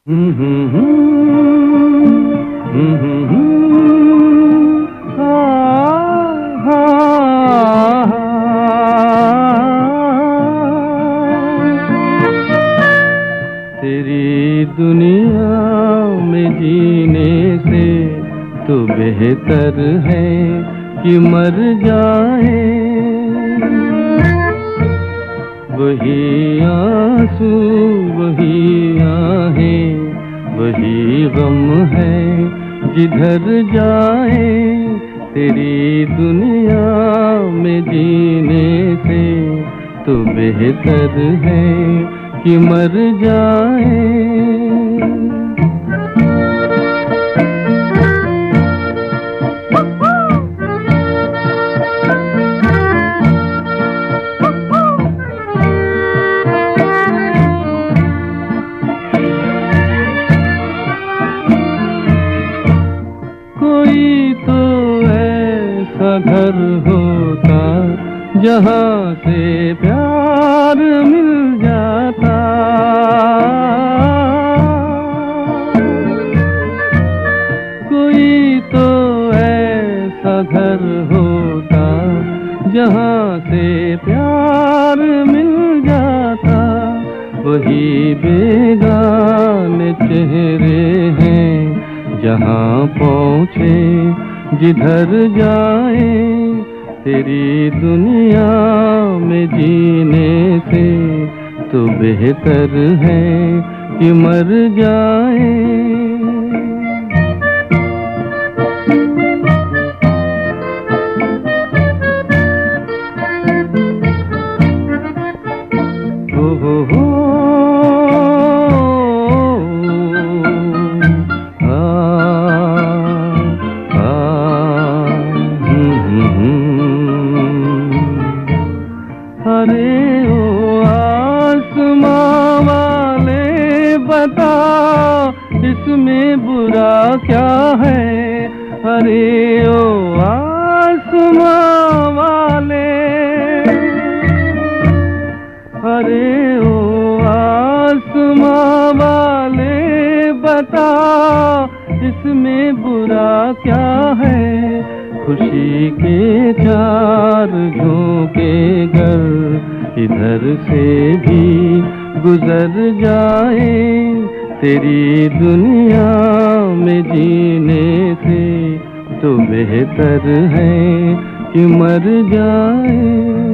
तेरी दुनिया में जीने से तो बेहतर है कि मर जाए। वही आँसू, वही आहें, वही गम है, जिधर जाए, तेरी दुनिया में जीने से तो बेहतर है कि मर जाए। घर होता, जहाँ से प्यार मिल जाता। कोई तो ऐसा घर होता, जहाँ से प्यार मिल जाता। वही बेगाने चेहरे हैं, जहाँ पहुँचे जिधर जाए तेरी दुनिया में जीने से तो बेहतर है कि मर जाए। बुरा क्या है? अरे ओ आसमां वाले। अरे ओ आसमां वाले, बता, इसमें बुरा क्या है? खुशी के चार झोंके घर इधर से भी गुजर जाए। तेरी दुनिया में जीने से तो बेहतर है कि मर जाए।